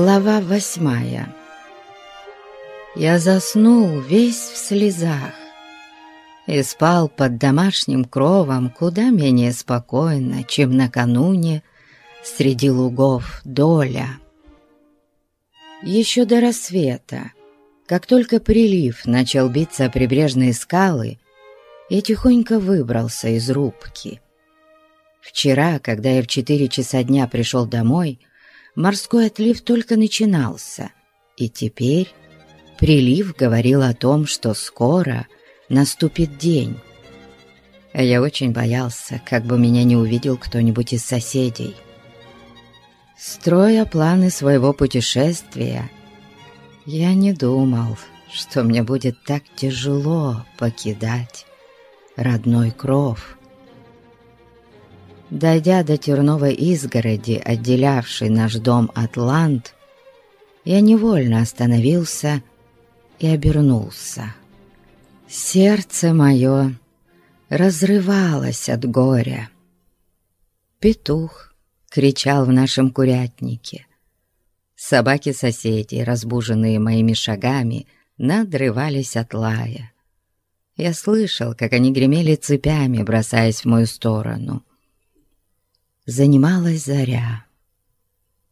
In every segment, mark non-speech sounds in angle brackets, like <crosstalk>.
Глава восьмая Я заснул весь в слезах и спал под домашним кровом куда менее спокойно, чем накануне среди лугов доля. Еще до рассвета, как только прилив начал биться о прибрежные скалы, я тихонько выбрался из рубки. Вчера, когда я в четыре часа дня пришел домой, морской отлив только начинался, и теперь прилив говорил о том, что скоро наступит день. Я очень боялся, как бы меня не увидел кто-нибудь из соседей. Строя планы своего путешествия, я не думал, что мне будет так тяжело покидать родной кров. Дойдя до терновой изгороди, отделявшей наш дом от ланд, я невольно остановился и обернулся. Сердце мое разрывалось от горя. Петух кричал в нашем курятнике. Собаки-соседи, разбуженные моими шагами, надрывались от лая. Я слышал, как они гремели цепями, бросаясь в мою сторону занималась заря.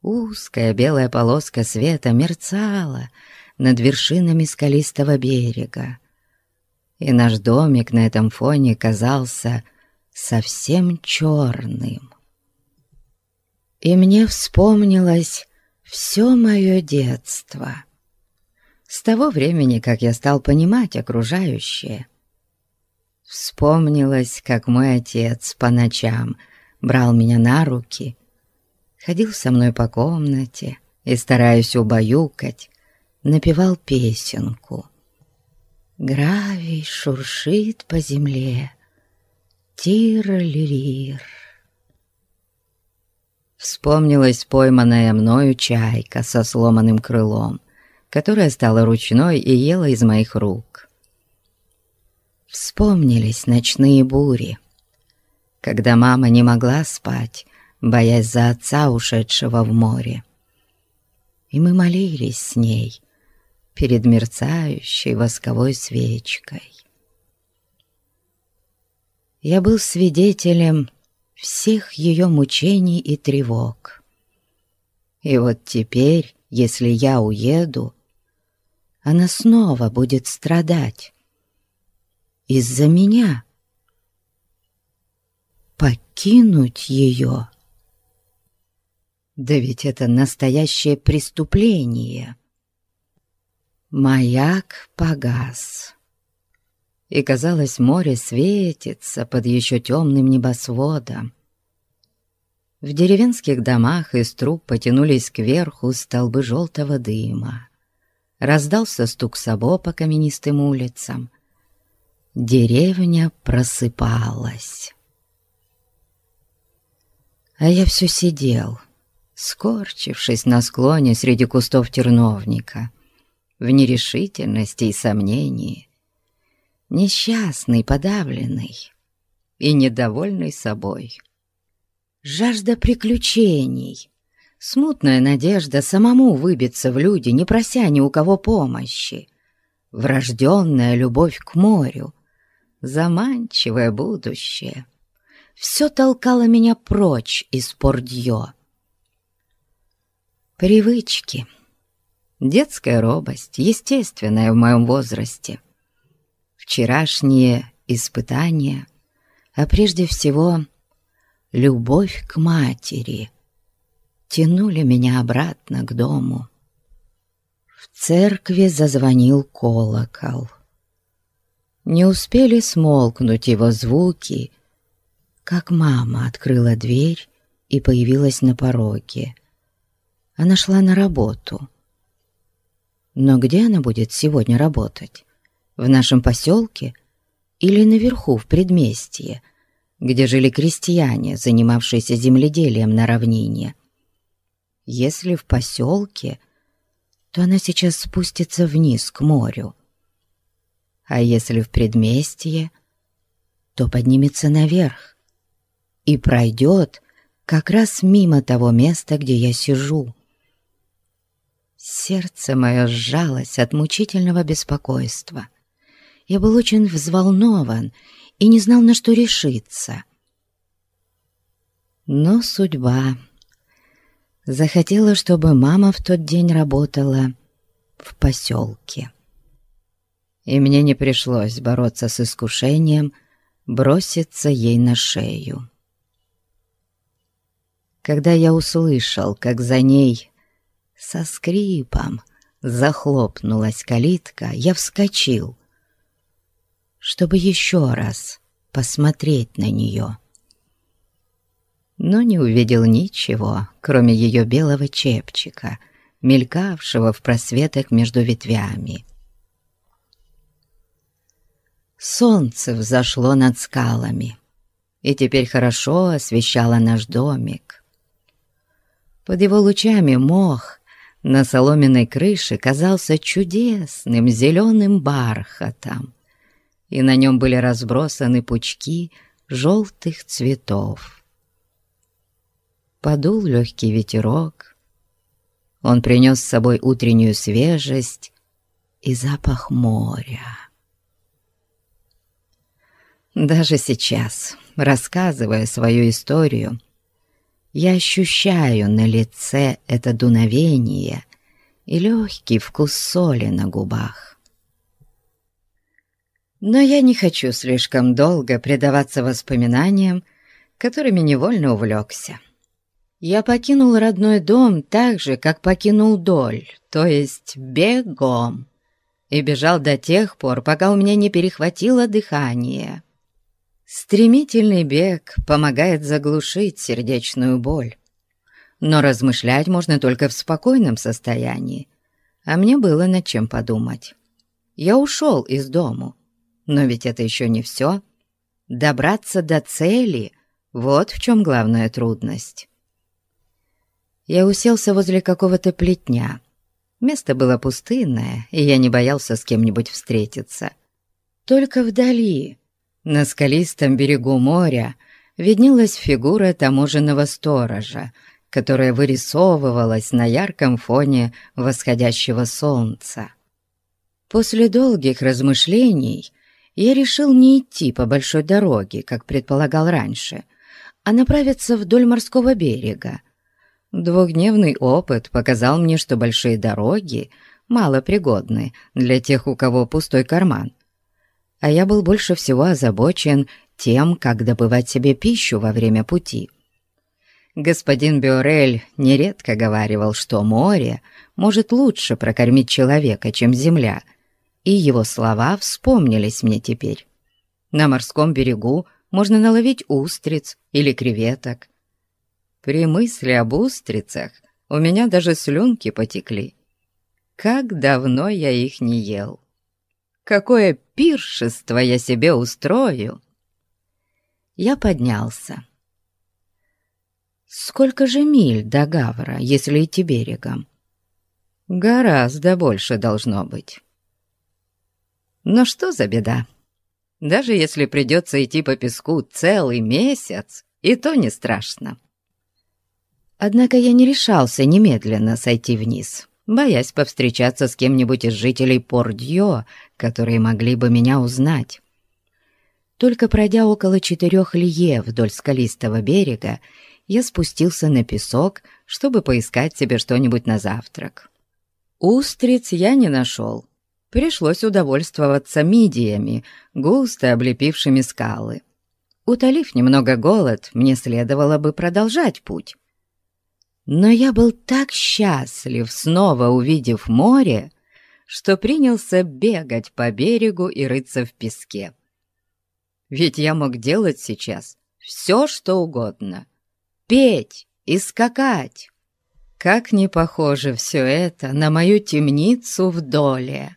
Узкая белая полоска света мерцала над вершинами скалистого берега, и наш домик на этом фоне казался совсем черным. И мне вспомнилось все мое детство. С того времени, как я стал понимать окружающее. Вспомнилось, как мой отец по ночам — брал меня на руки, ходил со мной по комнате и, стараясь убаюкать, напевал песенку. Гравий шуршит по земле, тир-лирир. Вспомнилась пойманная мною чайка со сломанным крылом, которая стала ручной и ела из моих рук. Вспомнились ночные бури, когда мама не могла спать, боясь за отца, ушедшего в море. И мы молились с ней перед мерцающей восковой свечкой. Я был свидетелем всех ее мучений и тревог. И вот теперь, если я уеду, она снова будет страдать. Из-за меня покинуть ее. Да ведь это настоящее преступление. Маяк погас. И, казалось, море светится под еще темным небосводом. В деревенских домах из труб потянулись кверху столбы желтого дыма. Раздался стук сабо по каменистым улицам. Деревня просыпалась. А я все сидел, скорчившись на склоне среди кустов терновника, в нерешительности и сомнении, несчастный, подавленный и недовольный собой. Жажда приключений, смутная надежда самому выбиться в люди, не прося ни у кого помощи, врожденная любовь к морю, заманчивое будущее — все толкало меня прочь из Пордье. Привычки. Детская робость, естественная в моем возрасте. Вчерашние испытания, а прежде всего любовь к матери, тянули меня обратно к дому. В церкви зазвонил колокол. Не успели смолкнуть его звуки, как мама открыла дверь и появилась на пороге. Она шла на работу. Но где она будет сегодня работать? В нашем поселке или наверху, в предместье, где жили крестьяне, занимавшиеся земледелием на равнине? Если в поселке, то она сейчас спустится вниз к морю. А если в предместье, то поднимется наверх и пройдет как раз мимо того места, где я сижу. сердце мое сжалось от мучительного беспокойства. Я был очень взволнован и не знал, на что решиться. Но судьба захотела, чтобы мама в тот день работала в поселке. И мне не пришлось бороться с искушением броситься ей на шею. Когда я услышал, как за ней со скрипом захлопнулась калитка, я вскочил, чтобы еще раз посмотреть на нее. Но не увидел ничего, кроме ее белого чепчика, мелькавшего в просветах между ветвями. Солнце взошло над скалами и теперь хорошо освещало наш домик. Под его лучами мох на соломенной крыше казался чудесным зеленым бархатом, и на нем были разбросаны пучки желтых цветов. Подул легкий ветерок, он принес с собой утреннюю свежесть и запах моря. Даже сейчас, рассказывая свою историю, я ощущаю на лице это дуновение и легкий вкус соли на губах. Но я не хочу слишком долго предаваться воспоминаниям, которыми невольно увлекся. Я покинул родной дом так же, как покинул Доль, то есть бегом, и бежал до тех пор, пока у меня не перехватило дыхание. Стремительный бег помогает заглушить сердечную боль. Но размышлять можно только в спокойном состоянии, а мне было над чем подумать. Я ушел из дому, но ведь это еще не все. Добраться до цели — вот в чем главная трудность. Я уселся возле какого-то плетня. Место было пустынное, и я не боялся с кем-нибудь встретиться. Только вдали на скалистом берегу моря виднелась фигура таможенного сторожа, которая вырисовывалась на ярком фоне восходящего солнца. После долгих размышлений я решил не идти по большой дороге, как предполагал раньше, а направиться вдоль морского берега. Двухдневный опыт показал мне, что большие дороги мало пригодны для тех, у кого пустой карман, а я был больше всего озабочен тем, как добывать себе пищу во время пути. Господин Биорель нередко говаривал, что море может лучше прокормить человека, чем земля, и его слова вспомнились мне теперь. На морском берегу можно наловить устриц или креветок. При мысли об устрицах у меня даже слюнки потекли. Как давно я их не ел! Какое пиршество я себе устрою!» Я поднялся. «Сколько же миль до Гавра, если идти берегом?» «Гораздо больше должно быть». «Но что за беда? Даже если придется идти по песку целый месяц, и то не страшно». Однако я не решался немедленно сойти вниз боясь повстречаться с кем-нибудь из жителей Пордьё, которые могли бы меня узнать. Только пройдя около четырех лье вдоль скалистого берега, я спустился на песок, чтобы поискать себе что-нибудь на завтрак. Устриц я не нашел. Пришлось удовольствоваться мидиями, густо облепившими скалы. Утолив немного голод, мне следовало бы продолжать путь. Но я был так счастлив, снова увидев море, что принялся бегать по берегу и рыться в песке. Ведь я мог делать сейчас все, что угодно. Петь и скакать. Как не похоже все это на мою темницу в доле.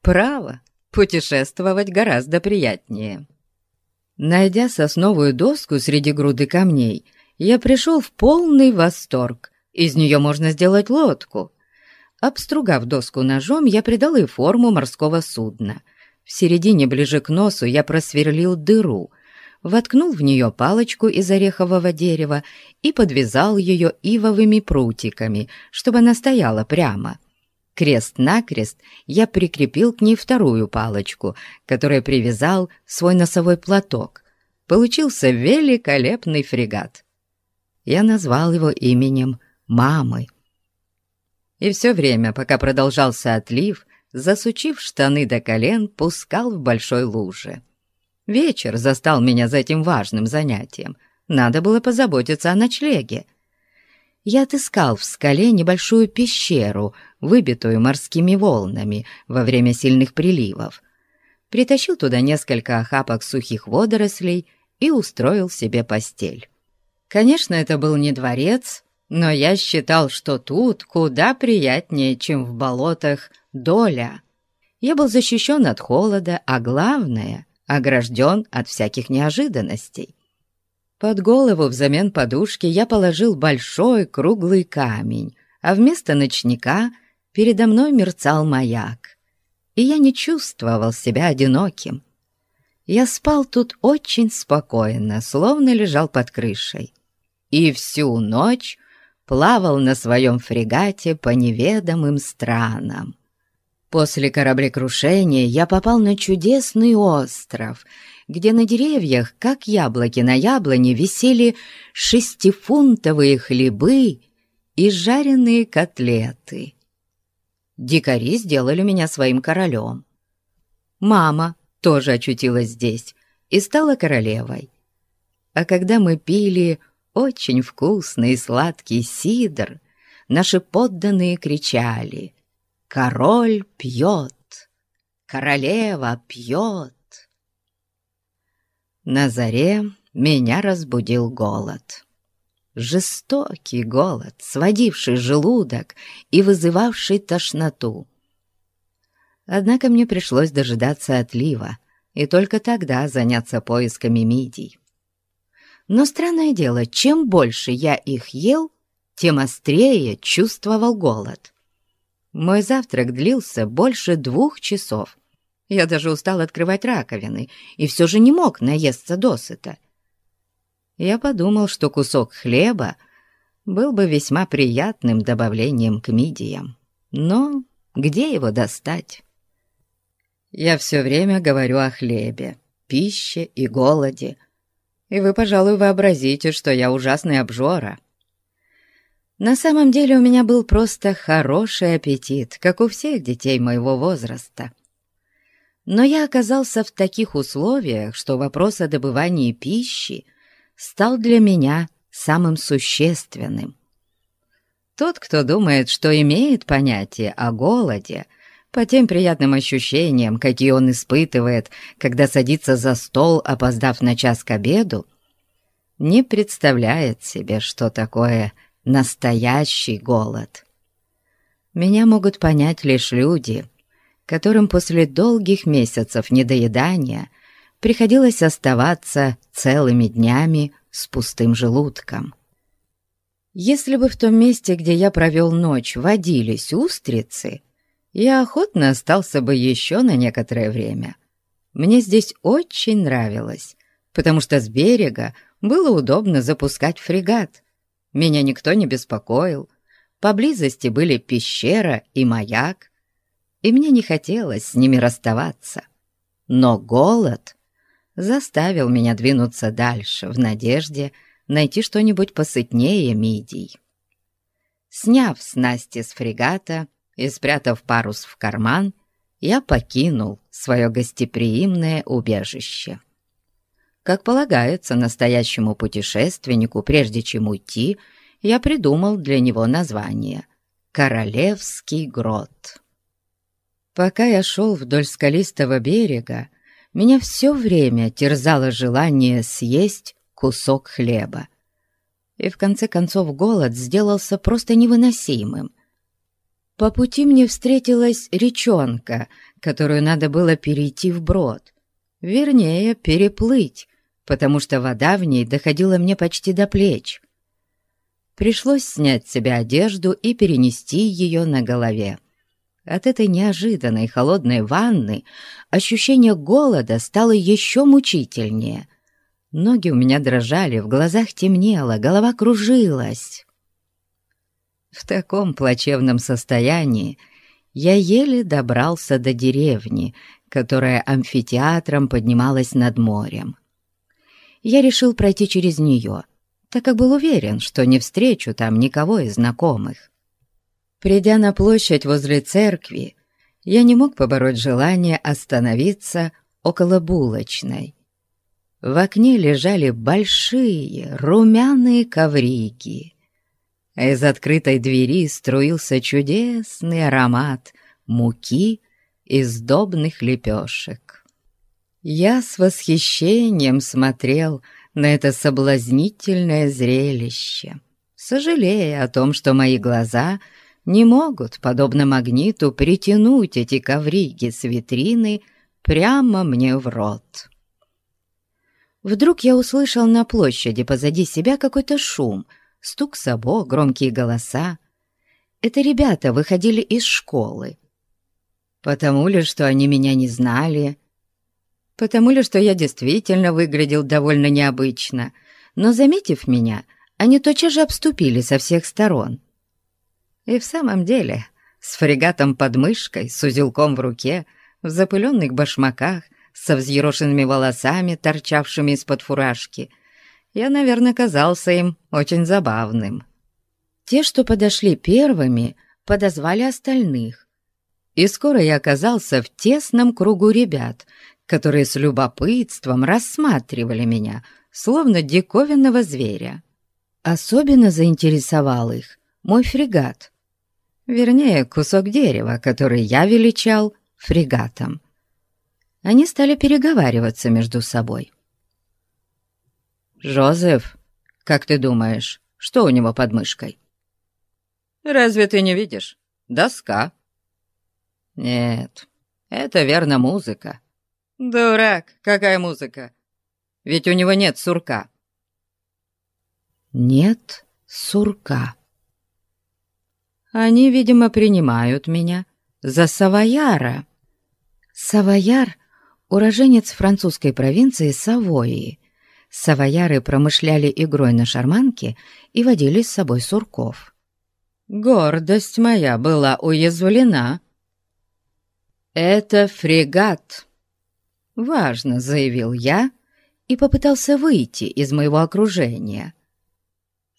Право, путешествовать гораздо приятнее. Найдя сосновую доску среди груды камней, я пришел в полный восторг. Из нее можно сделать лодку. Обстругав доску ножом, я придал ей форму морского судна. В середине, ближе к носу, я просверлил дыру, воткнул в нее палочку из орехового дерева и подвязал ее ивовыми прутиками, чтобы она стояла прямо. Крест-накрест я прикрепил к ней вторую палочку, которой привязал свой носовой платок. Получился великолепный фрегат. Я назвал его именем «Мамы». И все время, пока продолжался отлив, засучив штаны до колен, пускал в большой луже. Вечер застал меня за этим важным занятием. Надо было позаботиться о ночлеге. Я отыскал в скале небольшую пещеру, выбитую морскими волнами во время сильных приливов. Притащил туда несколько охапок сухих водорослей и устроил себе постель. Конечно, это был не дворец, но я считал, что тут куда приятнее, чем в болотах доля. Я был защищен от холода, а главное — огражден от всяких неожиданностей. Под голову взамен подушки я положил большой круглый камень, а вместо ночника передо мной мерцал маяк. И я не чувствовал себя одиноким. Я спал тут очень спокойно, словно лежал под крышей. И всю ночь плавал на своем фрегате по неведомым странам. После кораблекрушения я попал на чудесный остров, где на деревьях, как яблоки на яблоне, висели шестифунтовые хлебы и жареные котлеты. Дикари сделали меня своим королем. Мама тоже очутилась здесь и стала королевой. А когда мы пили очень вкусный и сладкий сидр, наши подданные кричали — Король пьет, королева пьет. На заре меня разбудил голод. Жестокий голод, сводивший желудок и вызывавший тошноту. Однако мне пришлось дожидаться отлива и только тогда заняться поисками мидий. Но странное дело, чем больше я их ел, тем острее чувствовал голод. Мой завтрак длился больше двух часов. Я даже устал открывать раковины и все же не мог наесться досыта. Я подумал, что кусок хлеба был бы весьма приятным добавлением к мидиям. Но где его достать? Я все время говорю о хлебе, пище и голоде, и вы, пожалуй, вообразите, что я ужасный обжора. На самом деле у меня был просто хороший аппетит, как у всех детей моего возраста. Но я оказался в таких условиях, что вопрос о добывании пищи стал для меня самым существенным. Тот, кто думает, что имеет понятие о голоде, по тем приятным ощущениям, какие он испытывает, когда садится за стол, опоздав на час к обеду, не представляет себе, что такое настоящий голод. Меня могут понять лишь люди, которым после долгих месяцев недоедания приходилось оставаться целыми днями с пустым желудком. Если бы в том месте, где я провел ночь, водились устрицы, я охотно остался бы еще на некоторое время. Мне здесь очень нравилось, потому что с берега было удобно запускать фрегат, меня никто не беспокоил. Поблизости были пещера и маяк, и мне не хотелось с ними расставаться. Но голод заставил меня двинуться дальше в надежде найти что-нибудь посытнее мидий. Сняв снасти с фрегата и спрятав парус в карман, я покинул свое гостеприимное убежище. Как полагается настоящему путешественнику, прежде чем уйти, я придумал для него название «Королевский грот». Пока я шел вдоль скалистого берега, меня все время терзало желание съесть кусок хлеба. И в конце концов голод сделался просто невыносимым. По пути мне встретилась речонка, которую надо было перейти вброд, вернее, переплыть, потому что вода в ней доходила мне почти до плеч. Пришлось снять с себя одежду и перенести ее на голове. От этой неожиданной холодной ванны ощущение голода стало еще мучительнее. Ноги у меня дрожали, в глазах темнело, голова кружилась. В таком плачевном состоянии я еле добрался до деревни, которая амфитеатром поднималась над морем. Я решил пройти через нее, так как был уверен, что не встречу там никого из знакомых. Придя на площадь возле церкви, я не мог побороть желание остановиться около булочной. В окне лежали большие румяные коврики, из открытой двери струился чудесный аромат муки и сдобных лепешек. Я с восхищением смотрел на это соблазнительное зрелище, сожалея о том, что мои глаза не могут, подобно магниту, притянуть эти коврики с витрины прямо мне в рот. Вдруг я услышал на площади позади себя какой-то шум, стук сапог, громкие голоса. Это ребята выходили из школы. Потому ли, что они меня не знали, потому ли, что я действительно выглядел довольно необычно, но, заметив меня, они тотчас же обступили со всех сторон. И в самом деле, с фрегатом под мышкой, с узелком в руке, в запыленных башмаках, со взъерошенными волосами, торчавшими из-под фуражки, я, наверное, казался им очень забавным. Те, что подошли первыми, подозвали остальных, и скоро я оказался в тесном кругу ребят, которые с любопытством рассматривали меня, словно диковинного зверя. Особенно заинтересовал их мой фрегат, вернее, кусок дерева, который я величал фрегатом они стали переговариваться между собой. «Жозеф, как ты думаешь, что у него под мышкой?» «Разве ты не видишь? Доска». «Нет, это верно музыка». «Дурак, какая музыка? Ведь у него нет сурка». «Нет сурка». Они, видимо, принимают меня за савояра. Савояр уроженец французской провинции Савои. Савояры промышляли игрой на шарманке и водили с собой сурков. Гордость моя была уязвлена. «Это фрегат», — важно заявил я и попытался выйти из моего окружения.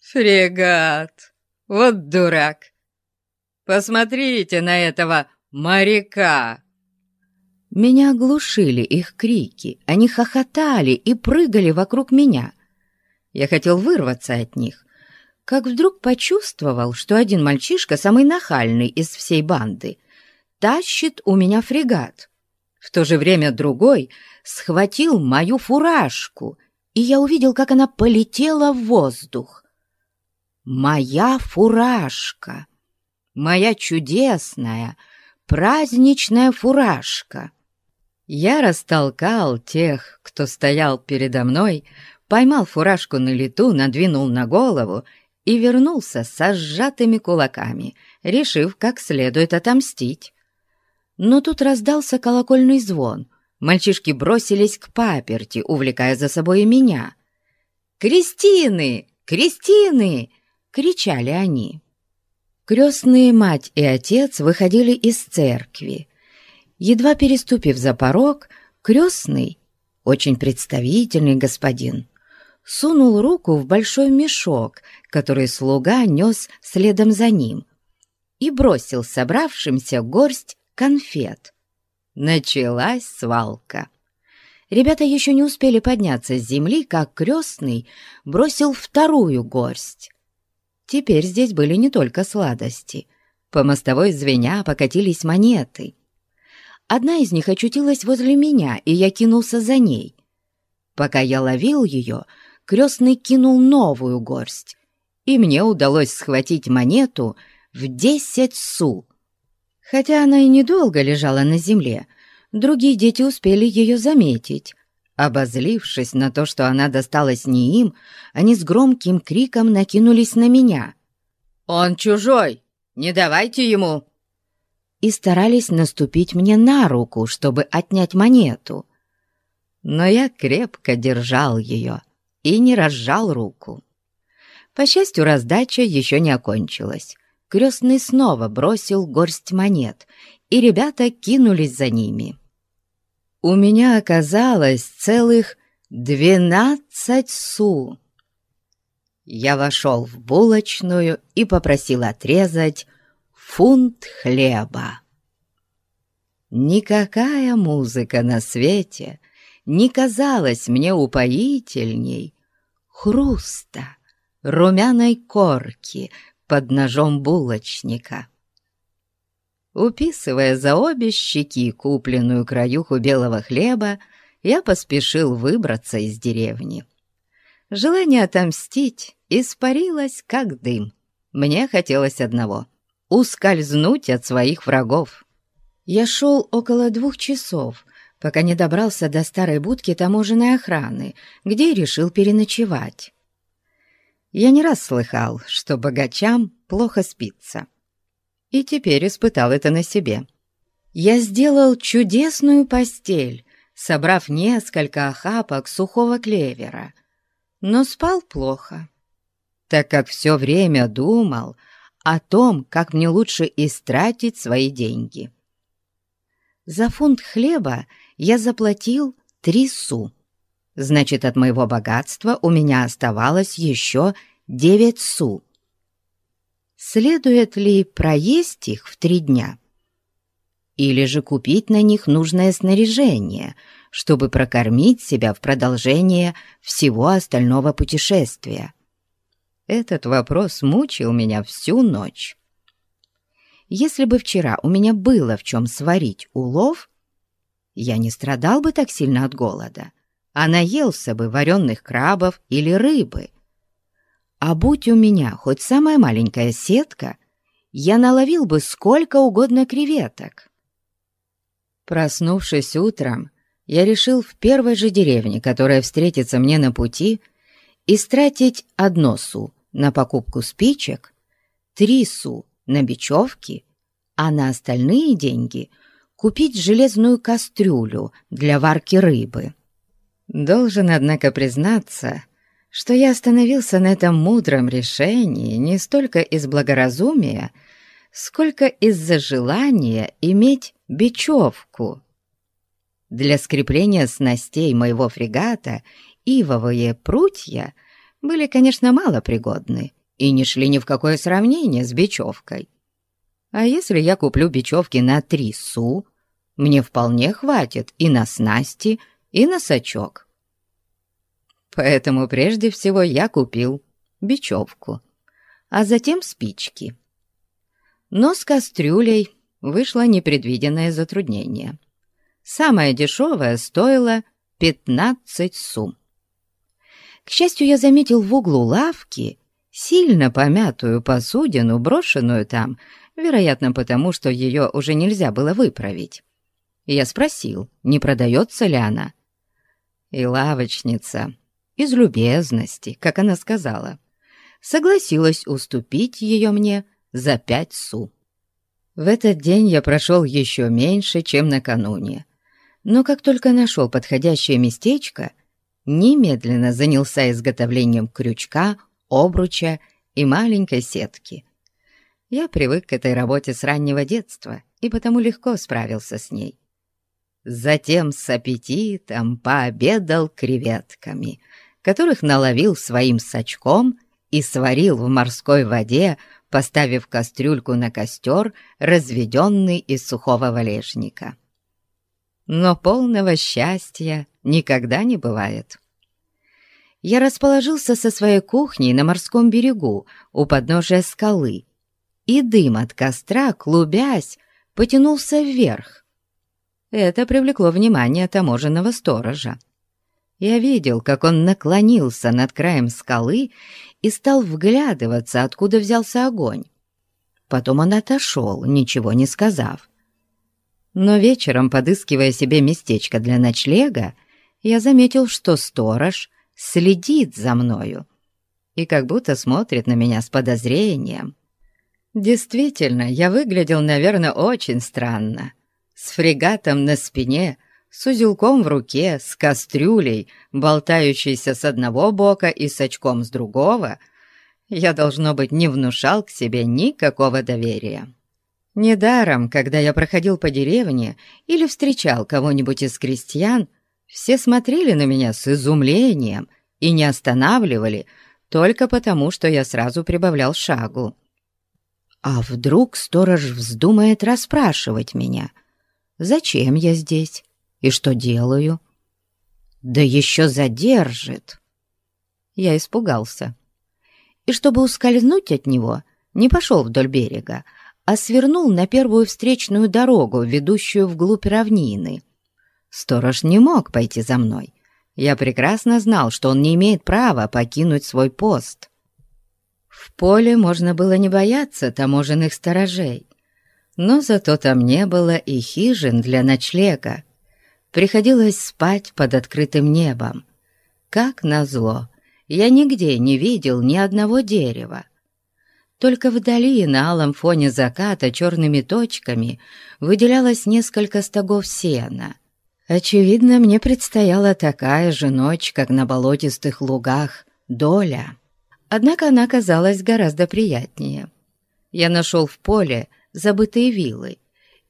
«Фрегат! Вот дурак! Посмотрите на этого моряка!» Меня оглушили их крики, они хохотали и прыгали вокруг меня. Я хотел вырваться от них, как вдруг почувствовал, что один мальчишка, самый нахальный из всей банды, тащит у меня фрегат. В то же время другой схватил мою фуражку, и я увидел, как она полетела в воздух. Моя фуражка! Моя чудесная, праздничная фуражка! Я растолкал тех, кто стоял передо мной, поймал фуражку на лету, надвинул на голову и вернулся со сжатыми кулаками, решив как следует отомстить. Но тут раздался колокольный звон. Мальчишки бросились к паперти, увлекая за собой и меня. «Кристины! Кристины!» — кричали они. Крестные мать и отец выходили из церкви. Едва переступив за порог, крестный, очень представительный господин, сунул руку в большой мешок, который слуга нес следом за ним, и бросил собравшимся горсть конфет. Началась свалка. Ребята еще не успели подняться с земли, как крестный бросил вторую горсть. Теперь здесь были не только сладости. По мостовой звеня покатились монеты — Одна из них очутилась возле меня, и я кинулся за ней. Пока я ловил ее, крестный кинул новую горсть, и мне удалось схватить монету в десять су. Хотя она и недолго лежала на земле, другие дети успели ее заметить. Обозлившись на то, что она досталась не им, они с громким криком накинулись на меня. «Он чужой! Не давайте ему!» И старались наступить мне на руку, чтобы отнять монету. Но я крепко держал ее и не разжал руку. По счастью, раздача еще не окончилась. крестный снова бросил горсть монет, и ребята кинулись за ними. У меня оказалось целых двенадцать су. Я вошел в булочную и попросил отрезать фунт хлеба. Никакая музыка на свете не казалась мне упоительней хруста румяной корки под ножом булочника. Уписывая за обе щеки купленную краюху белого хлеба, я поспешил выбраться из деревни. Желание отомстить испарилось, как дым. Мне хотелось одного — ускользнуть от своих врагов. Я шел около двух часов, пока не добрался до старой будки таможенной охраны, где решил переночевать. Я не раз слыхал, что богачам плохо спится. И теперь испытал это на себе. Я сделал чудесную постель, собрав несколько охапок сухого клевера, но спал плохо, так как все время думал о том, как мне лучше истратить свои деньги. За фунт хлеба я заплатил три су. Значит, от моего богатства у меня оставалось еще девять су. Следует ли проесть их в три дня? Или же купить на них нужное снаряжение, чтобы прокормить себя в продолжение всего остального путешествия? Этот вопрос мучил меня всю ночь. Если бы вчера у меня было в чем сварить улов, я не страдал бы так сильно от голода, а наелся бы вареных крабов или рыбы. А будь у меня хоть самая маленькая сетка, я наловил бы сколько угодно креветок. Проснувшись утром, я решил в первой же деревне, которая встретится мне на пути, истратить одно су на покупку спичек, три су на бечевки, а на остальные деньги — купить железную кастрюлю для варки рыбы. Должен, однако, признаться, что я остановился на этом мудром решении не столько из благоразумия, сколько из-за желания иметь бечевку. Для скрепления снастей моего фрегата ивовые прутья были, конечно, малопригодны и не шли ни в какое сравнение с бечевкой. А если я куплю бечевки на три су, мне вполне хватит и на снасти, и на сачок. Поэтому прежде всего я купил бечевку, а затем спички. Но с кастрюлей вышло непредвиденное затруднение. Самая дешевая стоила 15 сум. К счастью, я заметил в углу лавки сильно помятую посудину, брошенную там, вероятно, потому что ее уже нельзя было выправить. Я спросил, не продается ли она. И лавочница, из любезности, как она сказала, согласилась уступить ее мне за пять су. В этот день я прошел еще меньше, чем накануне, но как только нашел подходящее местечко, немедленно занялся изготовлением крючка, обруча и маленькой сетки. Я привык к этой работе с раннего детства и потому легко справился с ней. Затем с аппетитом пообедал креветками, которых наловил своим сачком и сварил в морской воде, поставив кастрюльку на костер, разведенный из сухого валежника. Но полного счастья никогда не бывает. Я расположился со своей кухней на морском берегу у подножия скалы, и дым от костра, клубясь, потянулся вверх, это привлекло внимание таможенного сторожа. Я видел, как он наклонился над краем скалы и стал вглядываться, откуда взялся огонь. Потом он отошел, ничего не сказав. Но вечером, подыскивая себе местечко для ночлега, я заметил, что сторож следит за мною и как будто смотрит на меня с подозрением. Действительно, я выглядел, наверное, очень странно с фрегатом на спине, с узелком в руке, с кастрюлей, болтающейся с одного бока и с очком с другого, я, должно быть, не внушал к себе никакого доверия. Недаром, когда я проходил по деревне или встречал кого-нибудь из крестьян, все смотрели на меня с изумлением и не останавливали только потому, что я сразу прибавлял шагу. А вдруг сторож вздумает расспрашивать меня, зачем я здесь и что делаю? Да еще задержит. Я испугался. И чтобы ускользнуть от него, не пошел вдоль берега, а свернул на первую встречную дорогу, ведущую вглубь равнины. Сторож не мог пойти за мной. Я прекрасно знал, что он не имеет права покинуть свой пост. В поле можно было не бояться таможенных сторожей, но зато там не было и хижин для ночлега. Приходилось спать под открытым небом. Как назло, я нигде не видел ни одного дерева. Только вдали на алом фоне заката черными точками выделялось несколько стогов сена. Очевидно, мне предстояла такая же ночь, как на болотистых лугах, доля. Однако она казалась гораздо приятнее. Я нашел в поле забытые вилы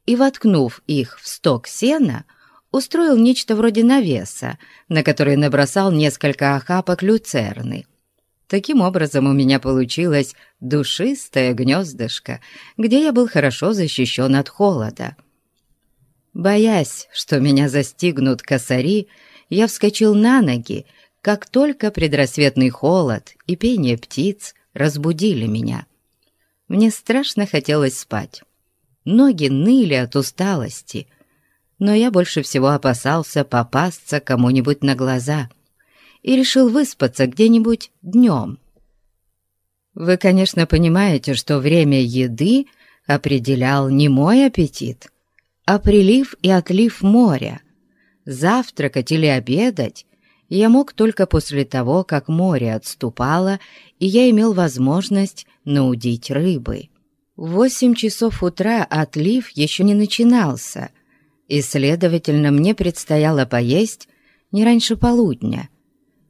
и, воткнув их в сток сена, устроил нечто вроде навеса, на который набросал несколько охапок люцерны. Таким образом у меня получилось душистое гнездышко, где я был хорошо защищен от холода. Боясь, что меня застигнут косари, я вскочил на ноги как только предрассветный холод и пение птиц разбудили меня. Мне страшно хотелось спать. Ноги ныли от усталости, но я больше всего опасался попасться кому-нибудь на глаза и решил выспаться где-нибудь днем. Вы, конечно, понимаете, что время еды определял не мой аппетит, а прилив и отлив моря. Завтракать или обедать я мог только после того, как море отступало, и я имел возможность наудить рыбы. В восемь часов утра отлив еще не начинался, и, следовательно, мне предстояло поесть не раньше полудня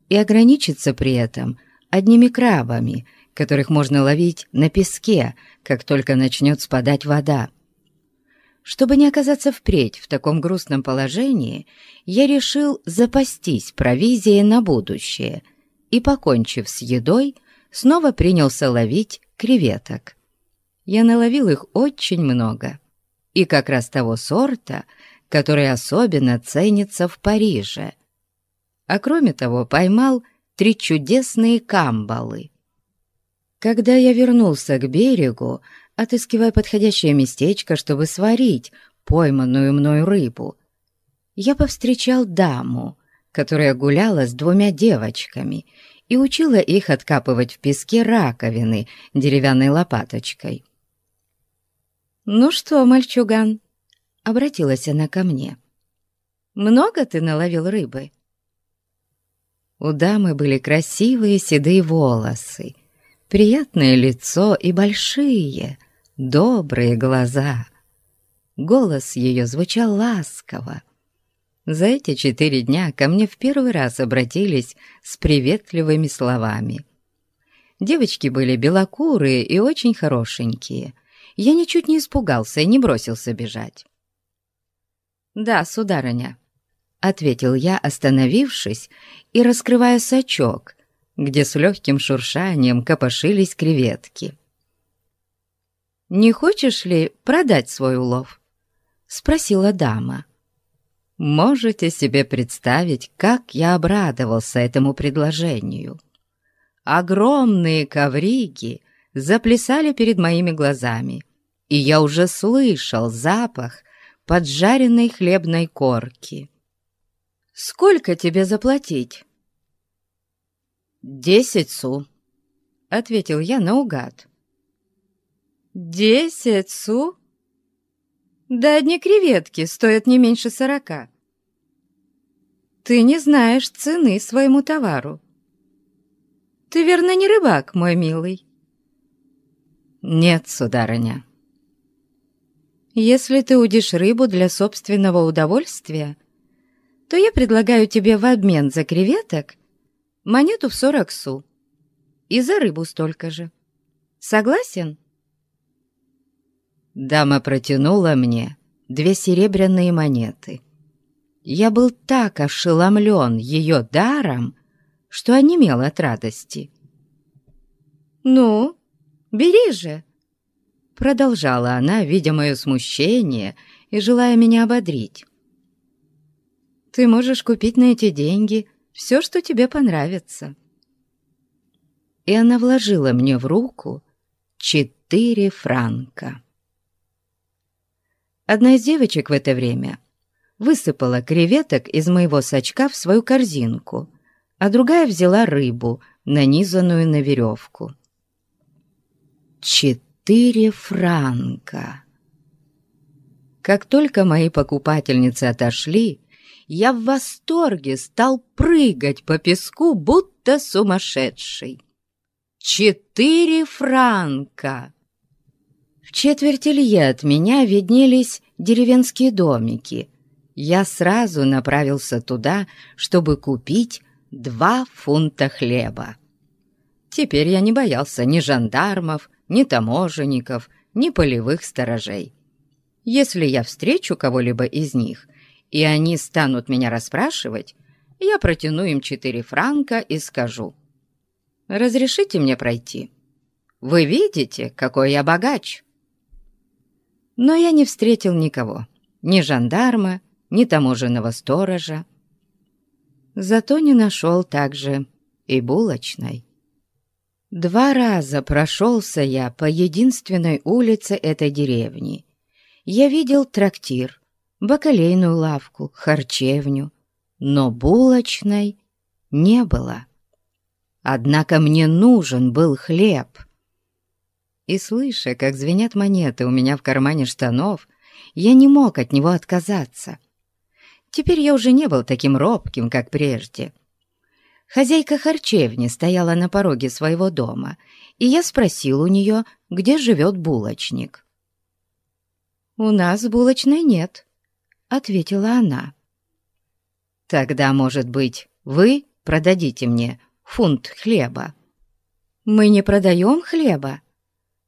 и ограничиться при этом одними крабами, которых можно ловить на песке, как только начнет спадать вода. Чтобы не оказаться впредь в таком грустном положении, я решил запастись провизией на будущее и, покончив с едой, снова принялся ловить креветок. Я наловил их очень много, и как раз того сорта, который особенно ценится в Париже. А кроме того, поймал три чудесные камбалы. Когда я вернулся к берегу, отыскивая подходящее местечко, чтобы сварить пойманную мной рыбу, я повстречал даму, которая гуляла с двумя девочками и учила их откапывать в песке раковины деревянной лопаточкой. «Ну что, мальчуган?» — обратилась она ко мне. «Много ты наловил рыбы?» У дамы были красивые седые волосы, приятное лицо и большие, добрые глаза. Голос ее звучал ласково. За эти четыре дня ко мне в первый раз обратились с приветливыми словами. Девочки были белокурые и очень хорошенькие. Я ничуть не испугался и не бросился бежать. «Да, сударыня», — ответил я, остановившись и раскрывая сачок, где с легким шуршанием копошились креветки. «Не хочешь ли продать свой улов?» — спросила дама. Можете себе представить, как я обрадовался этому предложению. Огромные ковриги заплясали перед моими глазами, и я уже слышал запах поджаренной хлебной корки. «Сколько тебе заплатить?» «Десять су», — ответил я наугад. «Десять су? Да одни креветки стоят не меньше сорока. Ты не знаешь цены своему товару. Ты, верно, не рыбак, мой милый?» «Нет, сударыня». «Если ты удишь рыбу для собственного удовольствия, то я предлагаю тебе в обмен за креветок монету в сорок су. и за рыбу столько же. Согласен?» Дама протянула мне две серебряные монеты. Я был так ошеломлен ее даром, что онемел от радости. «Ну, бери же!» Продолжала она, видя мое смущение и желая меня ободрить. «Ты можешь купить на эти деньги все, что тебе понравится». И она вложила мне в руку четыре франка. Одна из девочек в это время высыпала креветок из моего сачка в свою корзинку, а другая взяла рыбу, нанизанную на веревку. Четыре франка! Как только мои покупательницы отошли, я в восторге стал прыгать по песку, будто сумасшедший. Четыре франка! В четверти лье от меня виднелись деревенские домики, я сразу направился туда, чтобы купить два фунта хлеба. Теперь я не боялся ни жандармов, ни таможенников, ни полевых сторожей. Если я встречу кого-либо из них, и они станут меня расспрашивать, я протяну им четыре франка и скажу, «Разрешите мне пройти? Вы видите, какой я богач?» Но я не встретил никого, ни жандарма, ни таможенного сторожа. Зато не нашел также и булочной. Два раза прошелся я по единственной улице этой деревни. Я видел трактир, бакалейную лавку, харчевню, но булочной не было. Однако мне нужен был хлеб. И слыша, как звенят монеты у меня в кармане штанов, я не мог от него отказаться — Теперь я уже не был таким робким, как прежде. Хозяйка харчевни стояла на пороге своего дома, и я спросил у нее, где живет булочник. «У нас булочной нет», — ответила она. «Тогда, может быть, вы продадите мне фунт хлеба?» «Мы не продаем хлеба,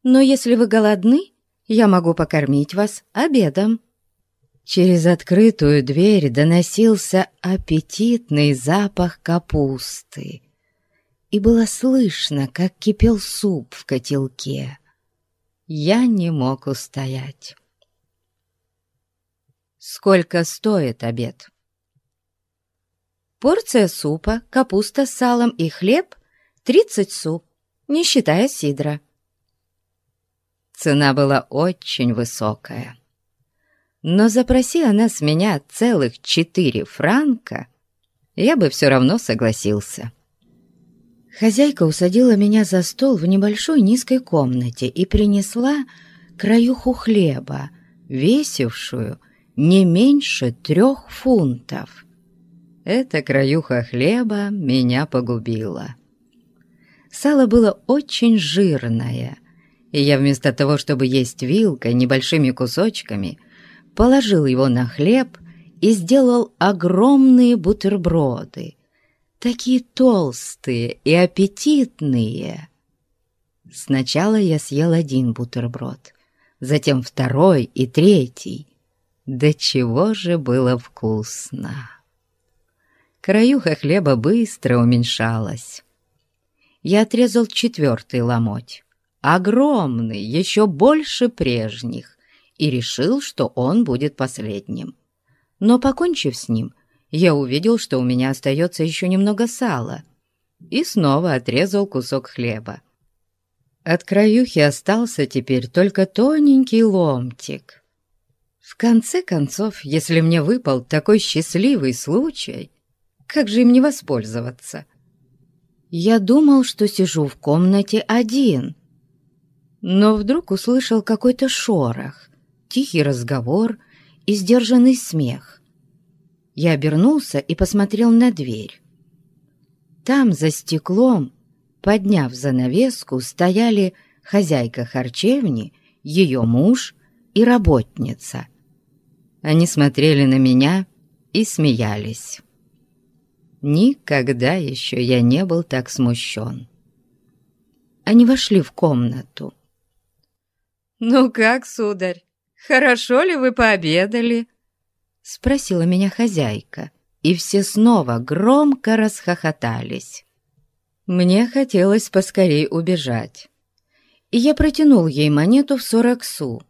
но если вы голодны, я могу покормить вас обедом». Через открытую дверь доносился аппетитный запах капусты, и было слышно, как кипел суп в котелке. Я не мог устоять. Сколько стоит обед? Порция супа, капуста с салом и хлеб — тридцать су, не считая сидра. Цена была очень высокая. Но запроси она с меня целых четыре франка, я бы все равно согласился. Хозяйка усадила меня за стол в небольшой низкой комнате и принесла краюху хлеба, весившую не меньше трех фунтов. Эта краюха хлеба меня погубила. Сало было очень жирное, и я вместо того, чтобы есть вилкой небольшими кусочками, положил его на хлеб и сделал огромные бутерброды, такие толстые и аппетитные. Сначала я съел один бутерброд, затем второй и третий. Да чего же было вкусно! Краюха хлеба быстро уменьшалась. Я отрезал четвертый ломоть, огромный, еще больше прежних, и решил, что он будет последним. Но, покончив с ним, я увидел, что у меня остается еще немного сала, и снова отрезал кусок хлеба. От краюхи остался теперь только тоненький ломтик. В конце концов, если мне выпал такой счастливый случай, как же им не воспользоваться? Я думал, что сижу в комнате один, но вдруг услышал какой-то шорох, тихий разговор и сдержанный смех. Я обернулся и посмотрел на дверь. Там, за стеклом, подняв занавеску, стояли хозяйка харчевни, ее муж и работница. Они смотрели на меня и смеялись. Никогда еще я не был так смущен. они вошли в комнату. «Ну как, сударь, хорошо ли вы пообедали?» Спросила меня хозяйка, и все снова громко расхохотались. Мне хотелось поскорей убежать, и я протянул ей монету в сорок су.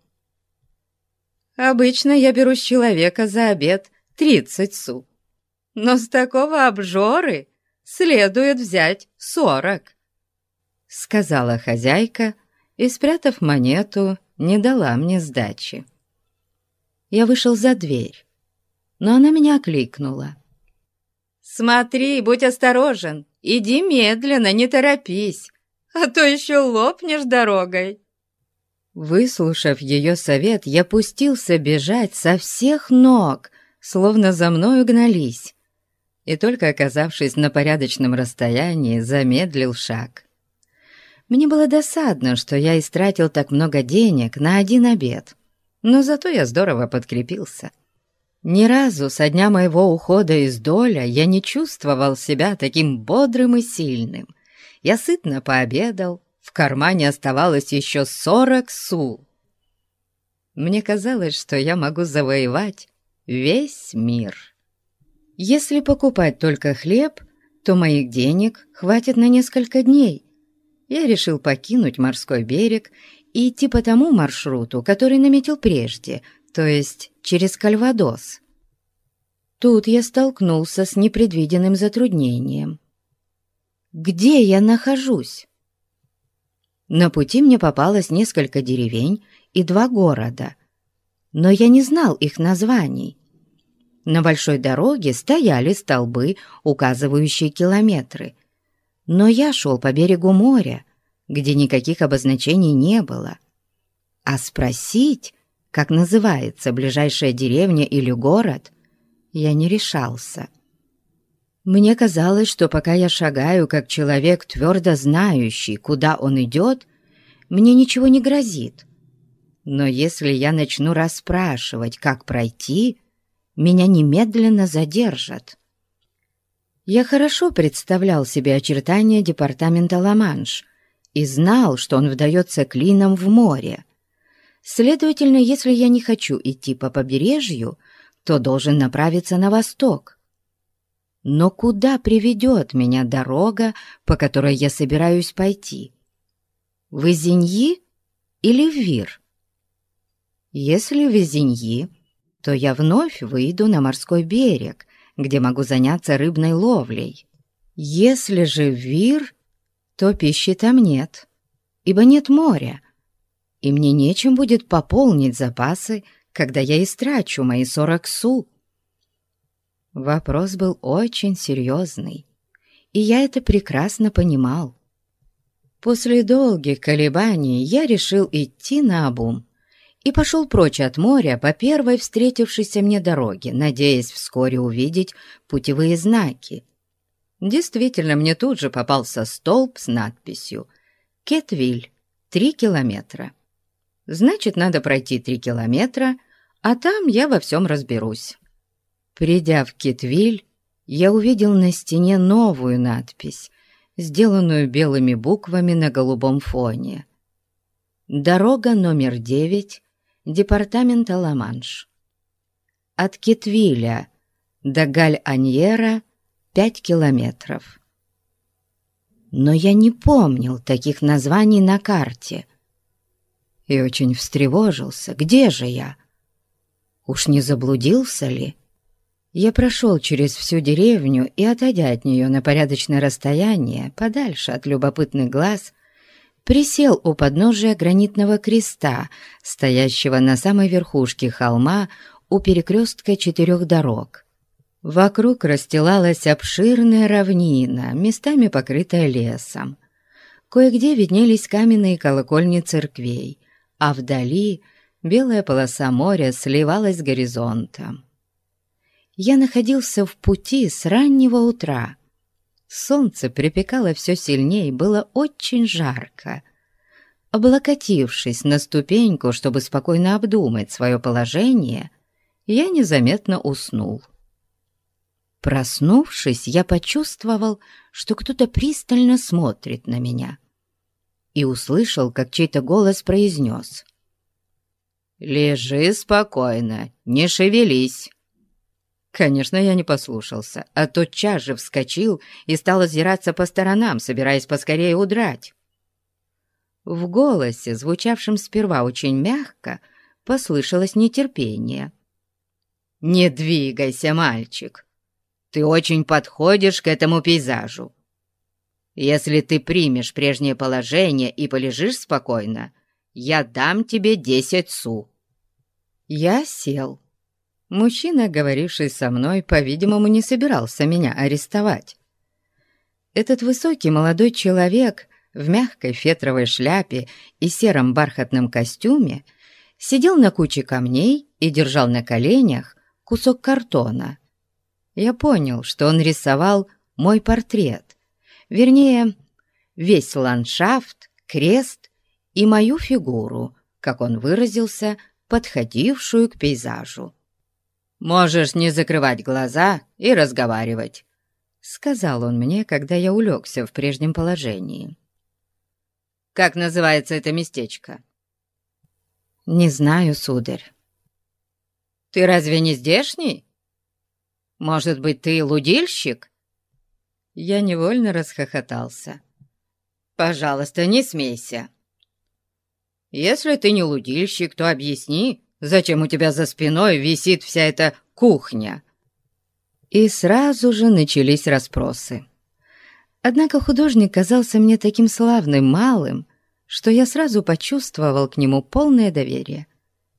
«Обычно я беру с человека за обед тридцать су, но с такого обжоры следует взять сорок», — сказала хозяйка и, спрятав монету, не дала мне сдачи. Я вышел за дверь, но она меня окликнула. «Смотри, будь осторожен, иди медленно, не торопись, а то еще лопнешь дорогой». Выслушав ее совет, я пустился бежать со всех ног, словно за мною гнались, и только оказавшись на порядочном расстоянии, замедлил шаг. Мне было досадно, что я истратил так много денег на один обед, но зато я здорово подкрепился. Ни разу со дня моего ухода из доля я не чувствовал себя таким бодрым и сильным. Я сытно пообедал, в кармане оставалось еще сорок су. Мне казалось, что я могу завоевать весь мир. Если покупать только хлеб, то моих денег хватит на несколько дней, я решил покинуть морской берег и идти по тому маршруту, который наметил прежде, то есть через Кальвадос. Тут я столкнулся с непредвиденным затруднением. Где я нахожусь? На пути мне попалось несколько деревень и два города, но я не знал их названий. На большой дороге стояли столбы, указывающие километры, но я шел по берегу моря, где никаких обозначений не было. А спросить, как называется ближайшая деревня или город, я не решался. Мне казалось, что пока я шагаю, как человек, твердо знающий, куда он идет, мне ничего не грозит. Но если я начну расспрашивать, как пройти, меня немедленно задержат. Я хорошо представлял себе очертания департамента Ла-Манш и знал, что он вдается клином в море. Следовательно, если я не хочу идти по побережью, то должен направиться на восток. Но куда приведет меня дорога, по которой я собираюсь пойти? В Изиньи или в Вир? Если в Изиньи, то я вновь выйду на морской берег где могу заняться рыбной ловлей. Если же вир, то пищи там нет, ибо нет моря, и мне нечем будет пополнить запасы, когда я истрачу мои сорок су. Вопрос был очень серьезный, и я это прекрасно понимал. После долгих колебаний я решил идти на обум и пошел прочь от моря по первой встретившейся мне дороге, надеясь вскоре увидеть путевые знаки. Действительно, мне тут же попался столб с надписью «Кетвиль, три километра». Значит, надо пройти три километра, а там я во всем разберусь. Придя в Кетвиль, я увидел на стене новую надпись, сделанную белыми буквами на голубом фоне. Дорога номер девять департамента Ла-Манш. От Кетвиля до Галь-Аньера пять километров. Но я не помнил таких названий на карте и очень встревожился, где же я? Уж не заблудился ли? Я прошел через всю деревню и, отойдя от нее на порядочное расстояние, подальше от любопытных глаз, присел у подножия гранитного креста, стоящего на самой верхушке холма у перекрестка четырех дорог. Вокруг расстилалась обширная равнина, местами покрытая лесом. Кое-где виднелись каменные колокольни церквей, а вдали белая полоса моря сливалась с горизонтом. Я находился в пути с раннего утра — Солнце припекало все сильнее, было очень жарко. Облокотившись на ступеньку, чтобы спокойно обдумать свое положение, я незаметно уснул. Проснувшись, я почувствовал, что кто-то пристально смотрит на меня. и услышал, как чей-то голос произнес. «Лежи спокойно, не шевелись». Конечно, я не послушался, а тотчас же вскочил и стал озираться по сторонам, собираясь поскорее удрать. В голосе, звучавшем сперва очень мягко, послышалось нетерпение. «Не двигайся, мальчик! Ты очень подходишь к этому пейзажу. Если ты примешь прежнее положение и полежишь спокойно, я дам тебе десять су». Я сел. Мужчина, говоривший со мной, по-видимому, не собирался меня арестовать. Этот высокий молодой человек в мягкой фетровой шляпе и сером бархатном костюме сидел на куче камней и держал на коленях кусок картона. Я понял, что он рисовал мой портрет, вернее, весь ландшафт, крест и мою фигуру, как он выразился, подходившую к пейзажу. «Можешь не закрывать глаза и разговаривать», — сказал он мне, когда я улегся в прежнем положении. «Как называется это местечко?» «Не знаю, сударь». «Ты разве не здешний? Может быть, ты лудильщик?» Я невольно расхохотался. «Пожалуйста, не смейся. Если ты не лудильщик, то объясни, Зачем у тебя за спиной висит вся эта кухня?» И сразу же начались расспросы. Однако художник казался мне таким славным малым, что я сразу почувствовал к нему полное доверие.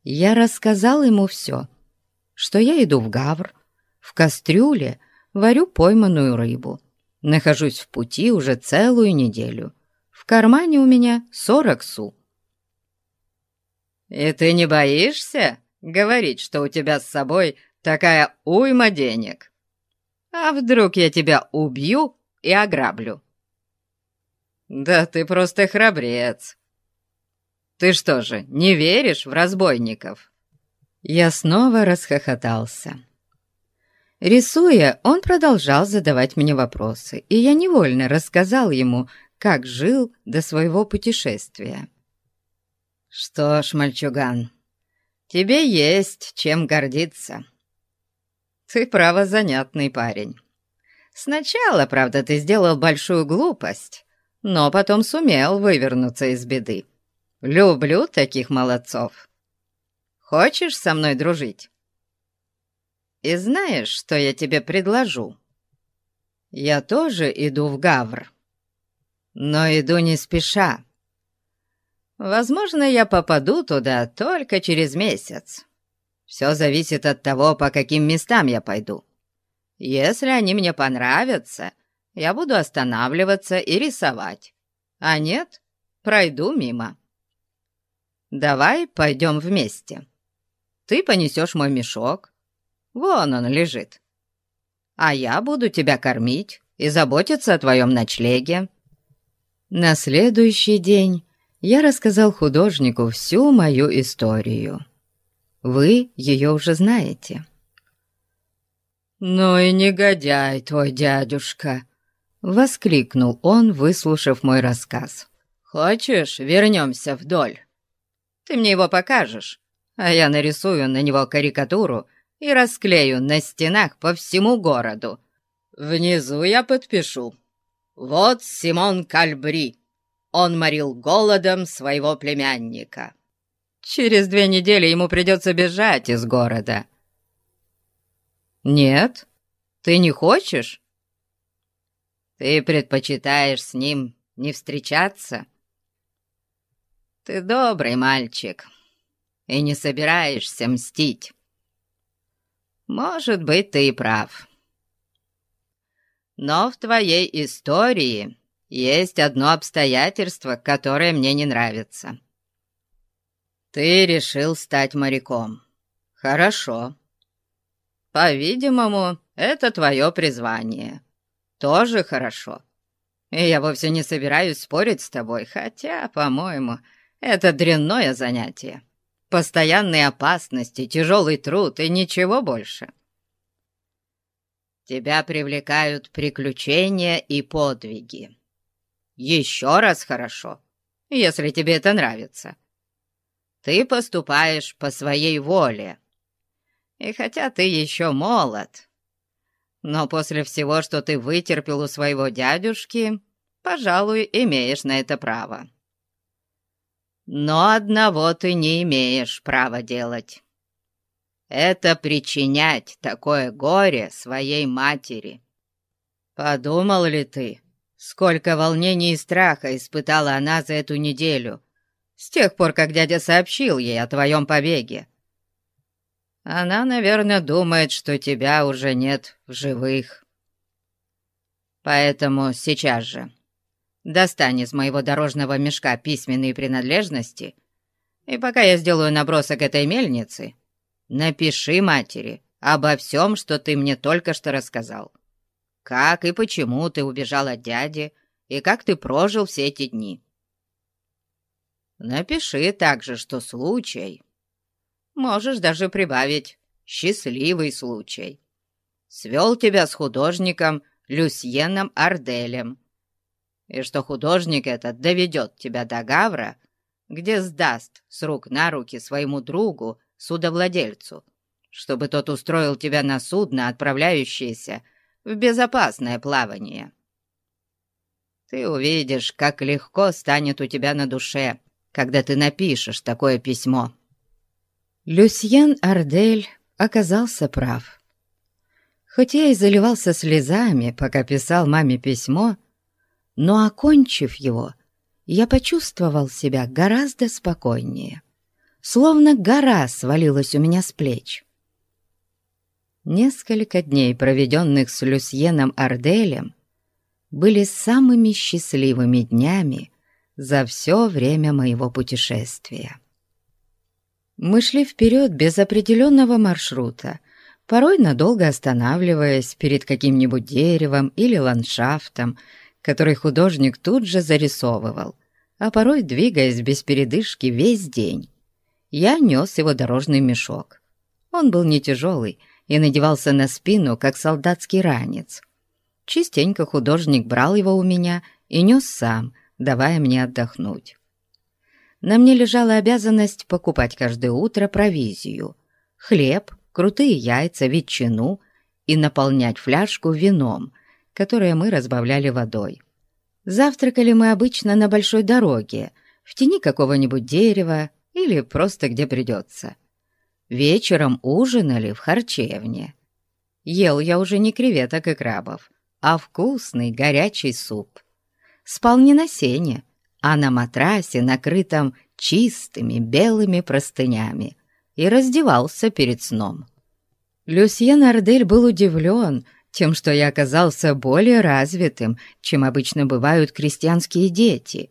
Я рассказал ему все, что я иду в Гавр, в кастрюле варю пойманную рыбу, нахожусь в пути уже целую неделю. В кармане у меня сорок су. «И ты не боишься говорить, что у тебя с собой такая уйма денег? А вдруг я тебя убью и ограблю?» «Да ты просто храбрец! Ты что же, не веришь в разбойников?» Я снова расхохотался. Рисуя, он продолжал задавать мне вопросы, и я невольно рассказал ему, как жил до своего путешествия. «Что ж, мальчуган, тебе есть чем гордиться. Ты, право, занятный парень. Сначала, правда, ты сделал большую глупость, но потом сумел вывернуться из беды. Люблю таких молодцов. Хочешь со мной дружить? И знаешь, что я тебе предложу? Я тоже иду в Гавр, но иду не спеша. Возможно, я попаду туда только через месяц. Все зависит от того, по каким местам я пойду. Если они мне понравятся, я буду останавливаться и рисовать. А нет, пройду мимо. Давай пойдем вместе. Ты понесешь мой мешок. Вон он лежит. А я буду тебя кормить и заботиться о твоем ночлеге. На следующий день я рассказал художнику всю мою историю. Вы ее уже знаете. «Ну и негодяй твой дядюшка!» — воскликнул он, выслушав мой рассказ. «Хочешь, вернемся вдоль? Ты мне его покажешь, а я нарисую на него карикатуру и расклею на стенах по всему городу. Внизу я подпишу. Вот Симон Кальбри, он морил голодом своего племянника. Через две недели ему придется бежать из города. Нет, ты не хочешь? Ты предпочитаешь с ним не встречаться? Ты добрый мальчик и не собираешься мстить. Может быть, ты и прав. Но в твоей истории есть одно обстоятельство, которое мне не нравится. Ты решил стать моряком. Хорошо. По-видимому, это твое призвание. Тоже хорошо. И я вовсе не собираюсь спорить с тобой, хотя, по-моему, это дрянное занятие. Постоянные опасности, тяжелый труд и ничего больше. Тебя привлекают приключения и подвиги. Еще раз хорошо. если тебе это нравится. Ты поступаешь по своей воле. И хотя ты еще молод, но после всего, что ты вытерпел у своего дядюшки, пожалуй, имеешь на это право. Но одного ты не имеешь права делать. Это причинять такое горе своей матери. Подумал ли ты, сколько волнений и страха испытала она за эту неделю, с тех пор, как дядя сообщил ей о твоем побеге? Она, наверное, думает, что тебя уже нет в живых. Поэтому сейчас же достань из моего дорожного мешка письменные принадлежности, и пока я сделаю набросок этой мельницы, напиши матери обо всем, что ты мне только что рассказал. Как и почему ты убежал от дяди, и как ты прожил все эти дни. Напиши также, что случай Можешь даже прибавить «счастливый случай». Свел тебя с художником Люсьеном Арделем. И что художник этот доведет тебя до Гавра, где сдаст с рук на руки своему другу, судовладельцу, чтобы тот устроил тебя на судно, отправляющееся в безопасное плавание. Ты увидишь, как легко станет у тебя на душе, когда ты напишешь такое письмо. Люсьен Ардель оказался прав. Хоть я и заливался слезами, пока писал маме письмо, но, окончив его, я почувствовал себя гораздо спокойнее, словно гора свалилась у меня с плеч. Несколько дней, проведенных с Люсьеном Арделем, были самыми счастливыми днями за все время моего путешествия. Мы шли вперед без определенного маршрута, порой надолго останавливаясь перед каким-нибудь деревом или ландшафтом, который художник тут же зарисовывал, а порой двигаясь без передышки весь день. Я нес его дорожный мешок. Он был не тяжелый и надевался на спину, как солдатский ранец. Частенько художник брал его у меня и нес сам, давая мне отдохнуть на мне лежала обязанность покупать каждое утро провизию, хлеб, крутые яйца, ветчину и наполнять фляжку вином, которое мы разбавляли водой. Завтракали мы обычно на большой дороге, в тени какого-нибудь дерева или просто где придется. Вечером ужинали в харчевне. Ел я уже не креветок и крабов, а вкусный горячий суп. Спал не на сене, а на матрасе, накрытом чистыми белыми простынями, и раздевался перед сном. Люсьен Ардель был удивлен тем, что я оказался более развитым, чем обычно бывают крестьянские дети.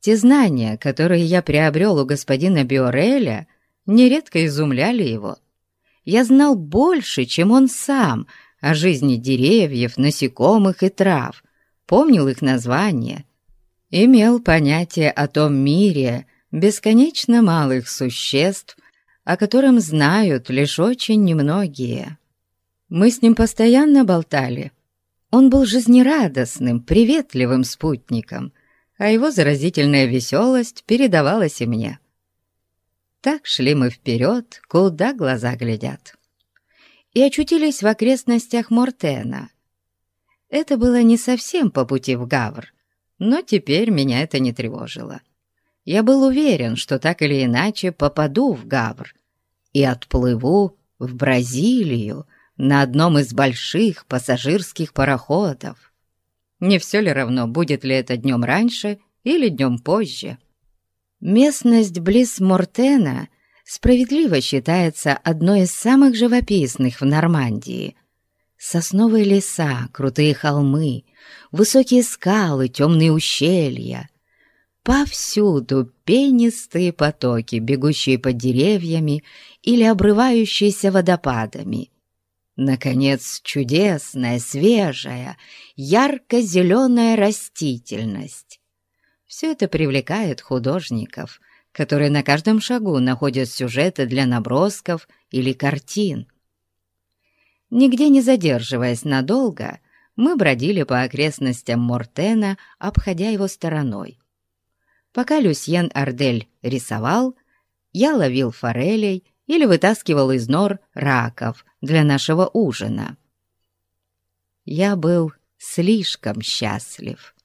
Те знания, которые я приобрел у господина Биореля, нередко изумляли его. Я знал больше, чем он сам, о жизни деревьев, насекомых и трав, помнил их названия имел понятие о том мире бесконечно малых существ, о котором знают лишь очень немногие. Мы с ним постоянно болтали. Он был жизнерадостным, приветливым спутником, а его заразительная веселость передавалась и мне. Так шли мы вперед, куда глаза глядят. И очутились в окрестностях Мортена. Это было не совсем по пути в Гавр, но теперь меня это не тревожило. Я был уверен, что так или иначе попаду в Гавр и отплыву в Бразилию на одном из больших пассажирских пароходов. Не все ли равно, будет ли это днем раньше или днем позже? Местность близ Мортена справедливо считается одной из самых живописных в Нормандии. Сосновые леса, крутые холмы — высокие скалы, темные ущелья. Повсюду пенистые потоки, бегущие под деревьями или обрывающиеся водопадами. Наконец, чудесная, свежая, ярко-зеленая растительность. Все это привлекает художников, которые на каждом шагу находят сюжеты для набросков или картин. Нигде не задерживаясь надолго, мы бродили по окрестностям Мортена, обходя его стороной. Пока Люсьен Ардель рисовал, я ловил форелей или вытаскивал из нор раков для нашего ужина. Я был слишком счастлив.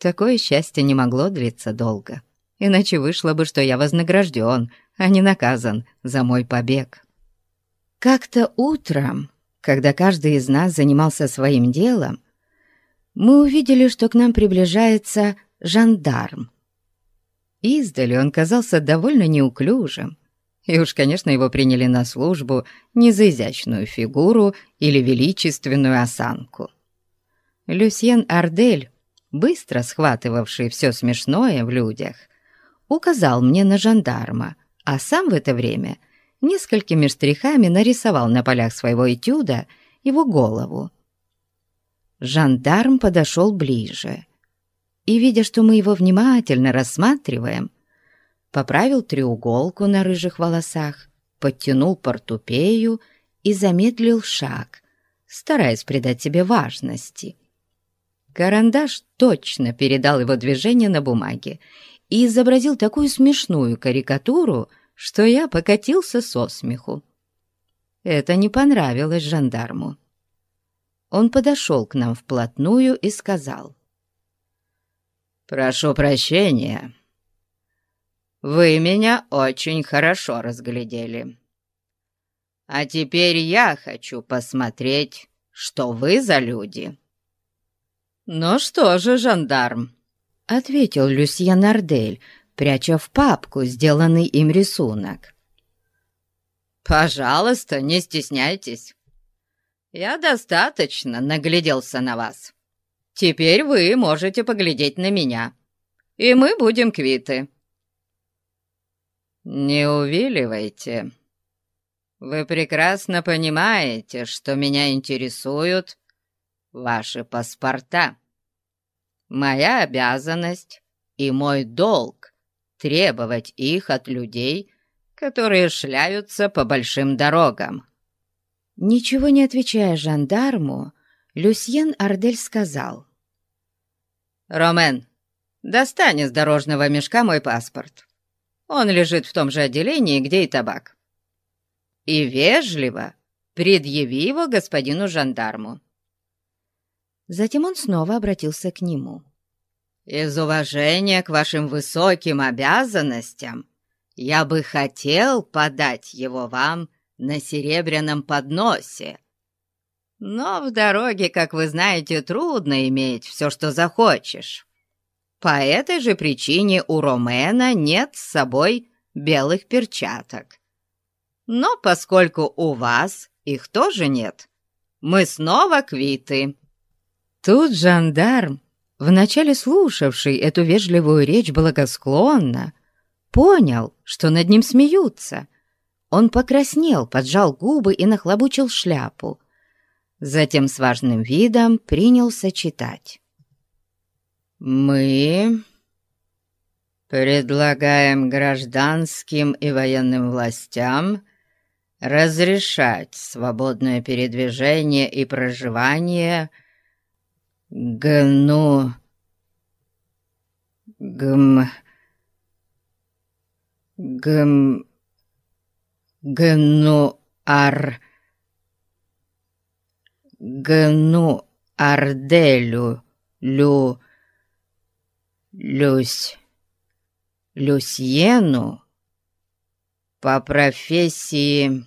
Такое счастье не могло длиться долго, иначе вышло бы, что я вознагражден, а не наказан за мой побег. Как-то утром, когда каждый из нас занимался своим делом, мы увидели, что к нам приближается жандарм. Издали он казался довольно неуклюжим, и уж, конечно, его приняли на службу не за изящную фигуру или величественную осанку. Люсьен Ардель, быстро схватывавший все смешное в людях, указал мне на жандарма, а сам в это время несколькими штрихами нарисовал на полях своего этюда его голову. Жандарм подошел ближе и, видя, что мы его внимательно рассматриваем, поправил треуголку на рыжих волосах, подтянул портупею и замедлил шаг, стараясь придать себе важности. Карандаш точно передал его движение на бумаге и изобразил такую смешную карикатуру, что я покатился со смеху. Это не понравилось жандарму. Он подошел к нам вплотную и сказал. «Прошу прощения, вы меня очень хорошо разглядели. А теперь я хочу посмотреть, что вы за люди». «Ну что же, жандарм?» — ответил Люсьен Ардель, пряча в папку сделанный им рисунок. «Пожалуйста, не стесняйтесь. Я достаточно нагляделся на вас. Теперь вы можете поглядеть на меня, и мы будем квиты». «Не увиливайте. Вы прекрасно понимаете, что меня интересуют ваши паспорта. Моя обязанность и мой долг требовать их от людей, которые шляются по большим дорогам». Ничего не отвечая жандарму, Люсьен Ардель сказал. «Ромен, достань из дорожного мешка мой паспорт. Он лежит в том же отделении, где и табак. И вежливо предъяви его господину жандарму. Затем он снова обратился к нему. «Из уважения к вашим высоким обязанностям я бы хотел подать его вам на серебряном подносе. Но в дороге, как вы знаете, трудно иметь все, что захочешь. По этой же причине у Ромена нет с собой белых перчаток. Но поскольку у вас их тоже нет, мы снова квиты». Тут жандарм, вначале слушавший эту вежливую речь благосклонно, понял, что над ним смеются. Он покраснел, поджал губы и нахлобучил шляпу. Затем с важным видом принялся читать. Мы предлагаем гражданским и военным властям разрешать свободное передвижение и проживание гну... гм... гм... гну... ар... гну... арделю... лю... Люсь... Люсьену по профессии...»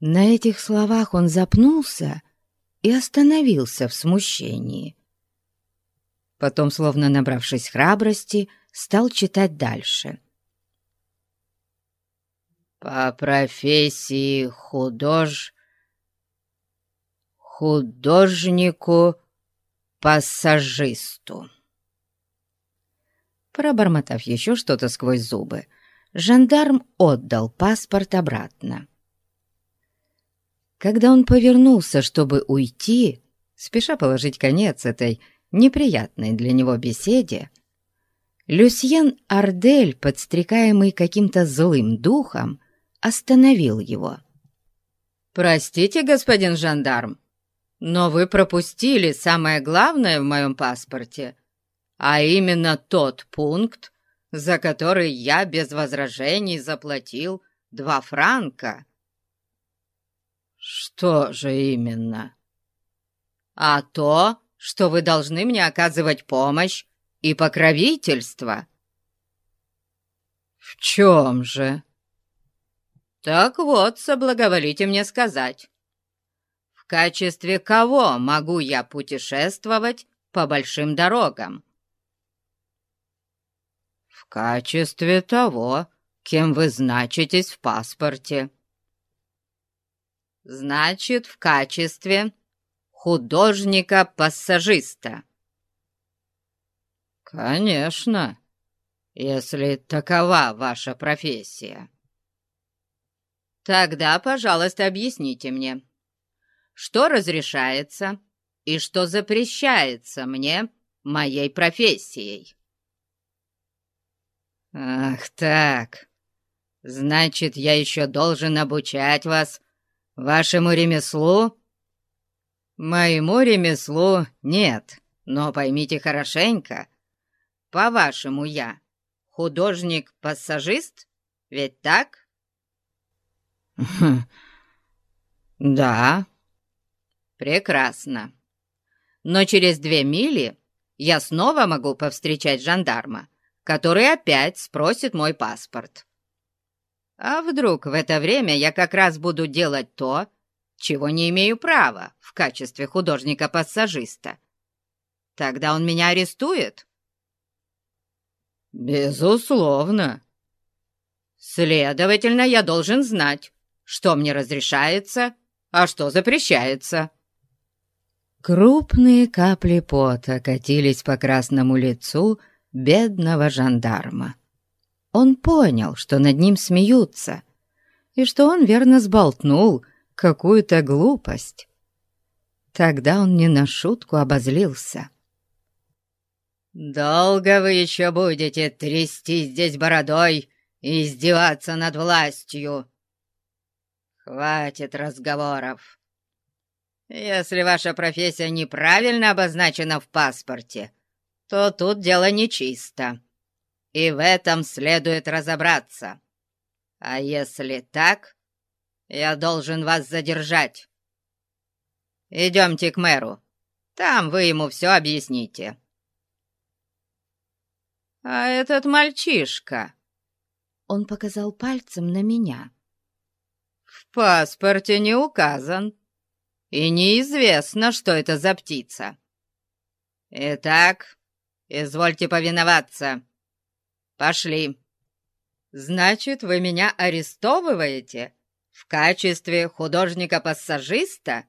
На этих словах он запнулся и остановился в смущении. Потом, словно набравшись храбрости, стал читать дальше. «По профессии худож... художнику-пассажисту». Пробормотав еще что-то сквозь зубы, жандарм отдал паспорт обратно. Когда он повернулся, чтобы уйти, спеша положить конец этой неприятной для него беседе, Люсьен Ардель, подстрекаемый каким-то злым духом, остановил его. «Простите, господин жандарм, но вы пропустили самое главное в моем паспорте — а именно тот пункт, за который я без возражений заплатил два франка». «Что же именно?» «А то, что вы должны мне оказывать помощь и покровительство». «В чем же?» «Так вот, соблаговолите мне сказать, в качестве кого могу я путешествовать по большим дорогам?» «В качестве того, кем вы значитесь в паспорте». «Значит, в качестве художника-пассажиста». «Конечно, если такова ваша профессия». Тогда, пожалуйста, объясните мне, что разрешается и что запрещается мне моей профессией. Ах так, значит, я еще должен обучать вас вашему ремеслу? Моему ремеслу нет, но поймите хорошенько, по-вашему я художник-пассажист, ведь так? <laughs> «Да». «Прекрасно. Но через две мили я снова могу повстречать жандарма, который опять спросит мой паспорт. А вдруг в это время я как раз буду делать то, чего не имею права в качестве художника-пассажиста? Тогда он меня арестует?» «Безусловно». «Следовательно, я должен знать, что мне разрешается, а что запрещается». Крупные капли пота катились по красному лицу бедного жандарма. Он понял, что над ним смеются, и что он верно сболтнул какую-то глупость. Тогда он не на шутку обозлился. «Долго вы еще будете трясти здесь бородой и издеваться над властью?» «Хватит разговоров. Если ваша профессия неправильно обозначена в паспорте, то тут дело нечисто, и в этом следует разобраться. А если так, я должен вас задержать. Идемте к мэру, там вы ему все объясните». «А этот мальчишка...» Он показал пальцем на меня в паспорте не указан, и неизвестно, что это за птица. Итак, извольте повиноваться. Пошли. Значит, вы меня арестовываете в качестве художника-пассажиста?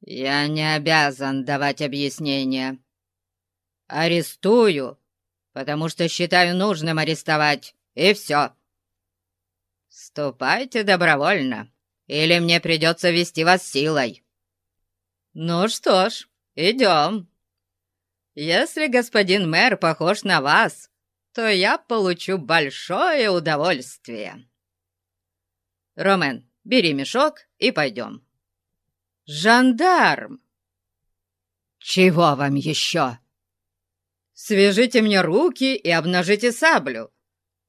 Я не обязан давать объяснения. Арестую, потому что считаю нужным арестовать, и все. «Ступайте добровольно, или мне придется вести вас силой». «Ну что ж, идем. Если господин мэр похож на вас, то я получу большое удовольствие». «Ромен, бери мешок и пойдем». «Жандарм!» «Чего вам еще?» «Свяжите мне руки и обнажите саблю.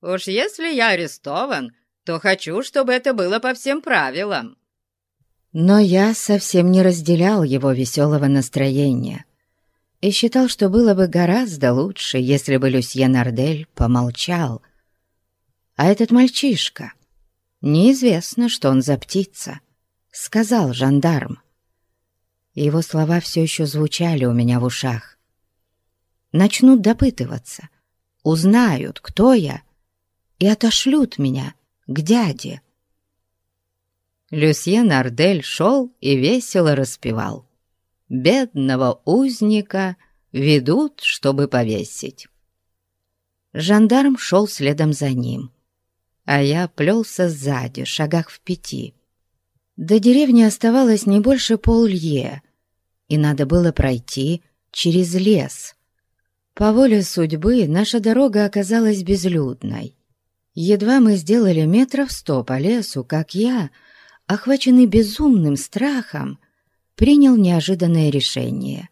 Уж если я арестован, то хочу, чтобы это было по всем правилам». Но я совсем не разделял его веселого настроения и считал, что было бы гораздо лучше, если бы Люсьен Нардель помолчал. А этот мальчишка, неизвестно, что он за птица, сказал жандарм. Его слова все еще звучали у меня в ушах. Начнут допытываться, узнают, кто я, и отошлют меня — к дяде. Люсьен Ардель шел и весело распевал. «Бедного узника ведут, чтобы повесить». Жандарм шел следом за ним, а я плелся сзади, шагах в пяти. До деревни оставалось не больше поллье, и надо было пройти через лес. По воле судьбы наша дорога оказалась безлюдной. Едва мы сделали метров сто по лесу, как я, охваченный безумным страхом, принял неожиданное решение.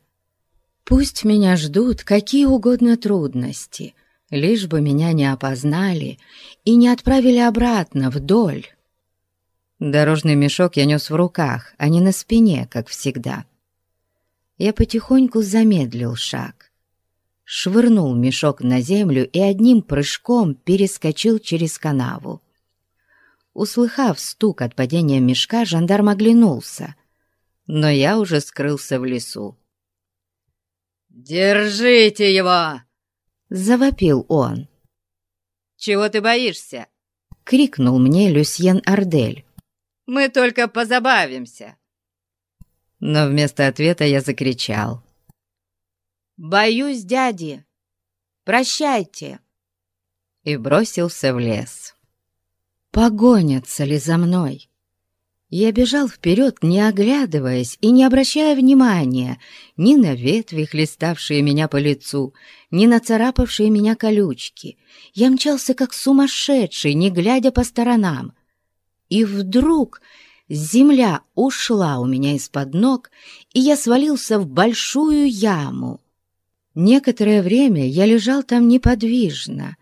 Пусть меня ждут какие угодно трудности, лишь бы меня не опознали и не отправили обратно вдоль. Дорожный мешок я нес в руках, а не на спине, как всегда. Я потихоньку замедлил шаг, швырнул мешок на землю и одним прыжком перескочил через канаву. Услыхав стук от падения мешка, жандарм оглянулся, но я уже скрылся в лесу. «Держите его!» — завопил он. «Чего ты боишься?» — крикнул мне Люсьен Ардель. «Мы только позабавимся!» Но вместо ответа я закричал. «Боюсь дяди! Прощайте!» И бросился в лес. Погонятся ли за мной? Я бежал вперед, не оглядываясь и не обращая внимания ни на ветви, хлеставшие меня по лицу, ни на царапавшие меня колючки. Я мчался как сумасшедший, не глядя по сторонам. И вдруг земля ушла у меня из-под ног, и я свалился в большую яму. Некоторое время я лежал там неподвижно,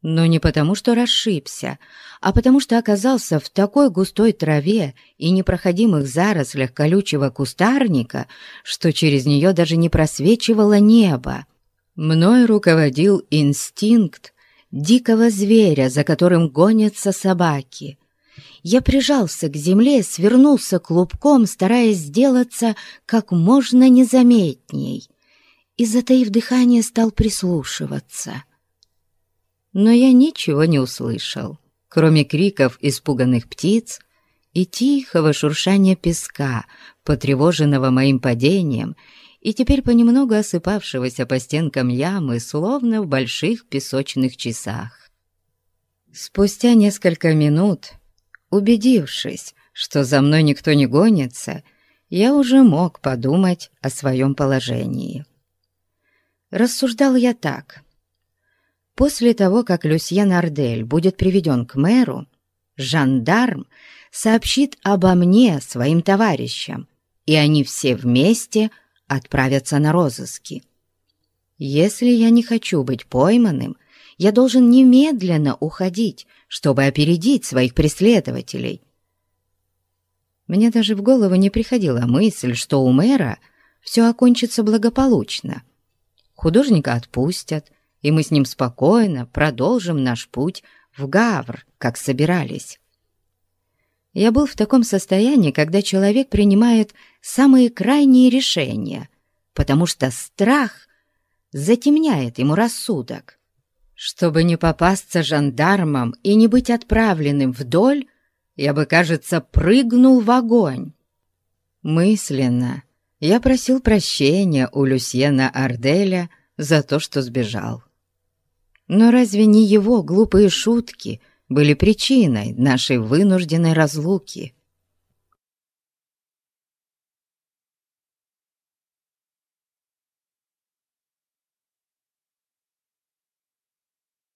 но не потому, что расшибся, а потому что оказался в такой густой траве и непроходимых зарослях колючего кустарника, что через нее даже не просвечивало небо. Мной руководил инстинкт дикого зверя, за которым гонятся собаки. Я прижался к земле, свернулся клубком, стараясь сделаться как можно незаметней, и, затаив дыхание, стал прислушиваться — но я ничего не услышал, кроме криков испуганных птиц и тихого шуршания песка, потревоженного моим падением и теперь понемногу осыпавшегося по стенкам ямы, словно в больших песочных часах. Спустя несколько минут, убедившись, что за мной никто не гонится, я уже мог подумать о своем положении. Рассуждал я так. После того, как Люсьен Ардель будет приведен к мэру, жандарм сообщит обо мне своим товарищам, и они все вместе отправятся на розыски. Если я не хочу быть пойманным, я должен немедленно уходить, чтобы опередить своих преследователей. Мне даже в голову не приходила мысль, что у мэра все окончится благополучно. Художника отпустят, и мы с ним спокойно продолжим наш путь в Гавр, как собирались. Я был в таком состоянии, когда человек принимает самые крайние решения, потому что страх затемняет ему рассудок. Чтобы не попасться жандармам и не быть отправленным вдоль, я бы, кажется, прыгнул в огонь. Мысленно я просил прощения у Люсьена Арделя за то, что сбежал. Но разве не его глупые шутки были причиной нашей вынужденной разлуки?